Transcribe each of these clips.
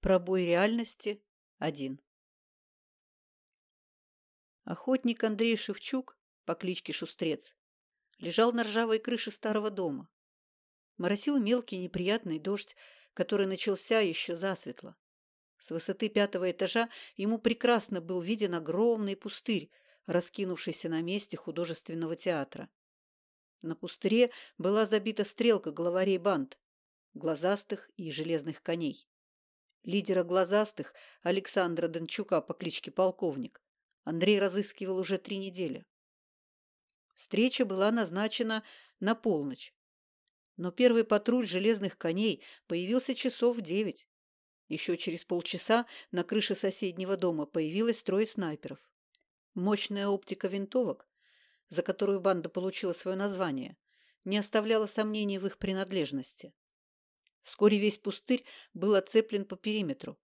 Пробой реальности один. Охотник Андрей Шевчук по кличке Шустрец лежал на ржавой крыше старого дома. Моросил мелкий неприятный дождь, который начался еще засветло. С высоты пятого этажа ему прекрасно был виден огромный пустырь, раскинувшийся на месте художественного театра. На пустыре была забита стрелка главарей банд, глазастых и железных коней. Лидера глазастых Александра Дончука по кличке Полковник Андрей разыскивал уже три недели. Встреча была назначена на полночь. Но первый патруль железных коней появился часов в девять. Еще через полчаса на крыше соседнего дома появилось трое снайперов. Мощная оптика винтовок, за которую банда получила свое название, не оставляла сомнений в их принадлежности. Вскоре весь пустырь был оцеплен по периметру.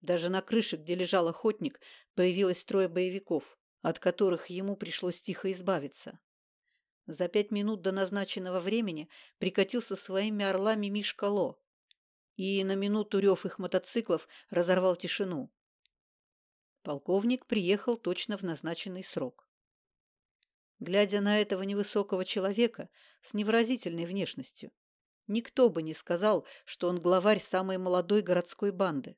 Даже на крыше, где лежал охотник, появилось трое боевиков, от которых ему пришлось тихо избавиться. За пять минут до назначенного времени прикатился своими орлами Мишка Ло, и на минуту рев их мотоциклов разорвал тишину. Полковник приехал точно в назначенный срок. Глядя на этого невысокого человека с невыразительной внешностью, Никто бы не сказал, что он главарь самой молодой городской банды.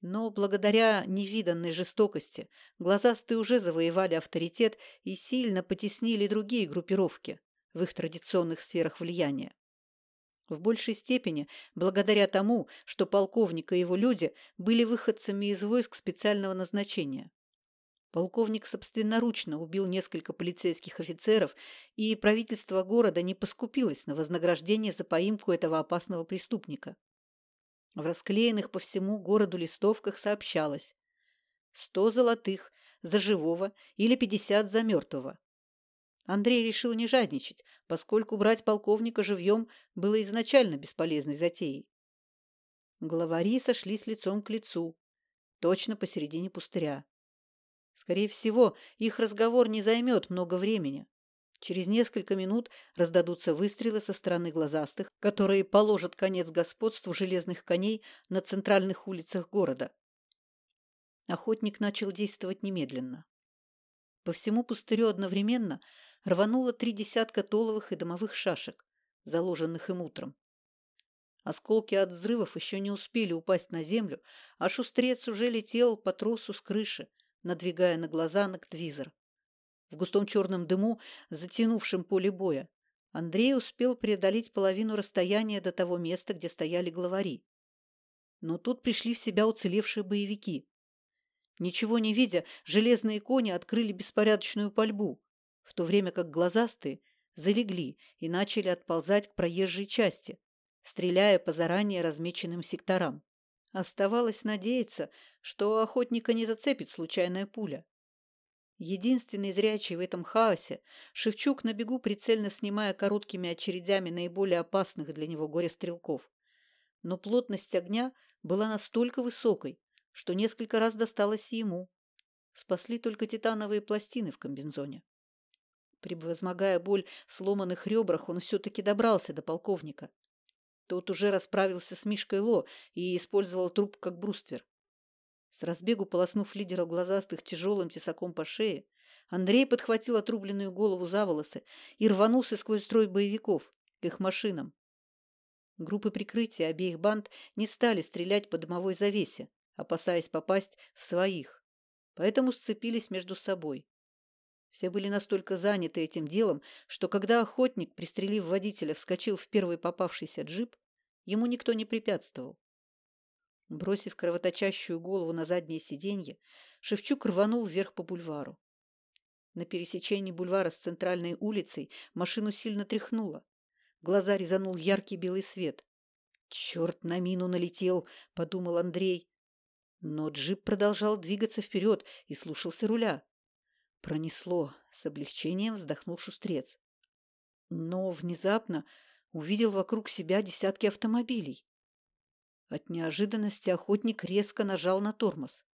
Но благодаря невиданной жестокости глазастые уже завоевали авторитет и сильно потеснили другие группировки в их традиционных сферах влияния. В большей степени благодаря тому, что полковник и его люди были выходцами из войск специального назначения. Полковник собственноручно убил несколько полицейских офицеров, и правительство города не поскупилось на вознаграждение за поимку этого опасного преступника. В расклеенных по всему городу листовках сообщалось «Сто золотых за живого или пятьдесят за мертвого». Андрей решил не жадничать, поскольку брать полковника живьем было изначально бесполезной затеей. Главари сошлись лицом к лицу, точно посередине пустыря. Скорее всего, их разговор не займет много времени. Через несколько минут раздадутся выстрелы со стороны глазастых, которые положат конец господству железных коней на центральных улицах города. Охотник начал действовать немедленно. По всему пустырю одновременно рвануло три десятка толовых и домовых шашек, заложенных им утром. Осколки от взрывов еще не успели упасть на землю, а шустрец уже летел по тросу с крыши, надвигая на глаза ноктвизор. В густом черном дыму, затянувшем поле боя, Андрей успел преодолеть половину расстояния до того места, где стояли главари. Но тут пришли в себя уцелевшие боевики. Ничего не видя, железные кони открыли беспорядочную пальбу, в то время как глазастые залегли и начали отползать к проезжей части, стреляя по заранее размеченным секторам. Оставалось надеяться, что охотника не зацепит случайная пуля. Единственный зрячий в этом хаосе, Шевчук на бегу прицельно снимая короткими очередями наиболее опасных для него горе-стрелков. Но плотность огня была настолько высокой, что несколько раз досталось и ему. Спасли только титановые пластины в комбинзоне. Превозмогая боль в сломанных ребрах, он все-таки добрался до полковника. Тот уже расправился с Мишкой Ло и использовал труп как бруствер. С разбегу полоснув лидера глазастых тяжелым тесаком по шее, Андрей подхватил отрубленную голову за волосы и рванулся сквозь строй боевиков к их машинам. Группы прикрытия обеих банд не стали стрелять по дымовой завесе, опасаясь попасть в своих, поэтому сцепились между собой. Все были настолько заняты этим делом, что когда охотник, пристрелив водителя, вскочил в первый попавшийся джип, ему никто не препятствовал. Бросив кровоточащую голову на заднее сиденье, Шевчук рванул вверх по бульвару. На пересечении бульвара с центральной улицей машину сильно тряхнуло. Глаза резанул яркий белый свет. «Черт, на мину налетел!» — подумал Андрей. Но джип продолжал двигаться вперед и слушался руля. Пронесло. С облегчением вздохнул шустрец. Но внезапно увидел вокруг себя десятки автомобилей. От неожиданности охотник резко нажал на тормоз.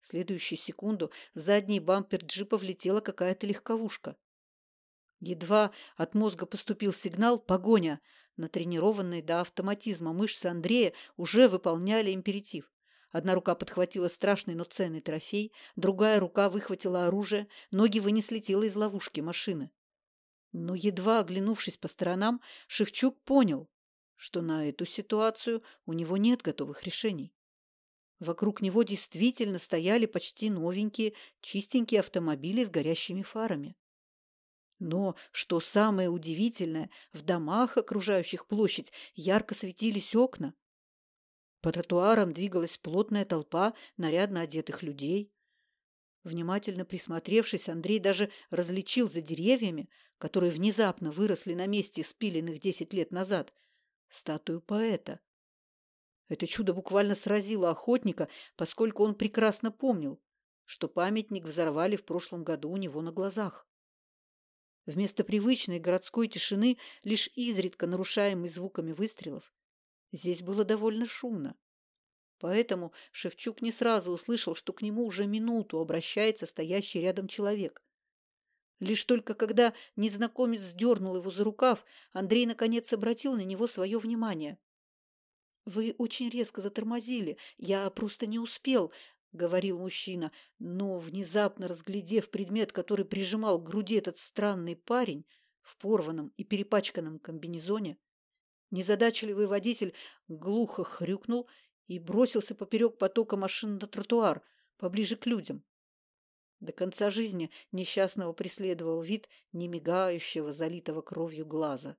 В следующую секунду в задний бампер джипа влетела какая-то легковушка. Едва от мозга поступил сигнал «Погоня!», натренированные до автоматизма мышцы Андрея уже выполняли императив. Одна рука подхватила страшный, но ценный трофей, другая рука выхватила оружие, ноги вынесли тело из ловушки машины. Но, едва оглянувшись по сторонам, Шевчук понял, что на эту ситуацию у него нет готовых решений. Вокруг него действительно стояли почти новенькие, чистенькие автомобили с горящими фарами. Но, что самое удивительное, в домах, окружающих площадь, ярко светились окна. По тротуарам двигалась плотная толпа нарядно одетых людей. Внимательно присмотревшись, Андрей даже различил за деревьями, которые внезапно выросли на месте спиленных десять лет назад, статую поэта. Это чудо буквально сразило охотника, поскольку он прекрасно помнил, что памятник взорвали в прошлом году у него на глазах. Вместо привычной городской тишины, лишь изредка нарушаемой звуками выстрелов, здесь было довольно шумно. Поэтому Шевчук не сразу услышал, что к нему уже минуту обращается стоящий рядом человек. Лишь только когда незнакомец сдернул его за рукав, Андрей наконец обратил на него свое внимание. «Вы очень резко затормозили. Я просто не успел говорил мужчина, но, внезапно разглядев предмет, который прижимал к груди этот странный парень в порванном и перепачканном комбинезоне, незадачливый водитель глухо хрюкнул и бросился поперек потока машин на тротуар, поближе к людям. До конца жизни несчастного преследовал вид немигающего, залитого кровью глаза.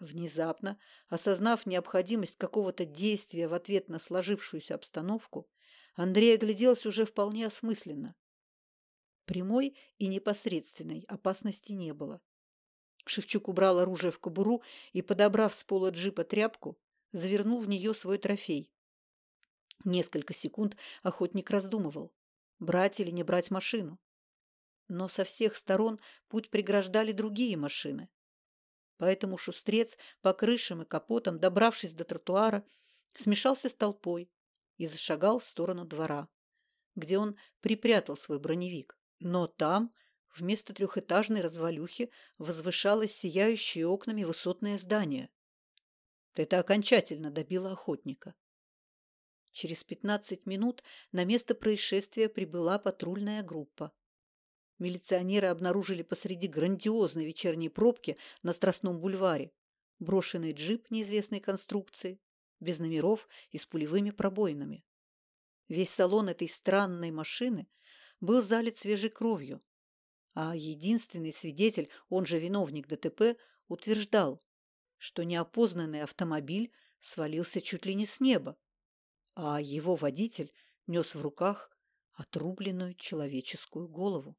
Внезапно, осознав необходимость какого-то действия в ответ на сложившуюся обстановку, Андрей огляделся уже вполне осмысленно. Прямой и непосредственной опасности не было. Шевчук убрал оружие в кобуру и, подобрав с пола джипа тряпку, завернул в нее свой трофей. Несколько секунд охотник раздумывал, брать или не брать машину. Но со всех сторон путь преграждали другие машины. Поэтому шустрец по крышам и капотам, добравшись до тротуара, смешался с толпой, и зашагал в сторону двора, где он припрятал свой броневик. Но там, вместо трехэтажной развалюхи, возвышалось сияющее окнами высотное здание. Это окончательно добило охотника. Через пятнадцать минут на место происшествия прибыла патрульная группа. Милиционеры обнаружили посреди грандиозной вечерней пробки на Страстном бульваре брошенный джип неизвестной конструкции, без номеров и с пулевыми пробоинами. Весь салон этой странной машины был залит свежей кровью, а единственный свидетель, он же виновник ДТП, утверждал, что неопознанный автомобиль свалился чуть ли не с неба, а его водитель нес в руках отрубленную человеческую голову.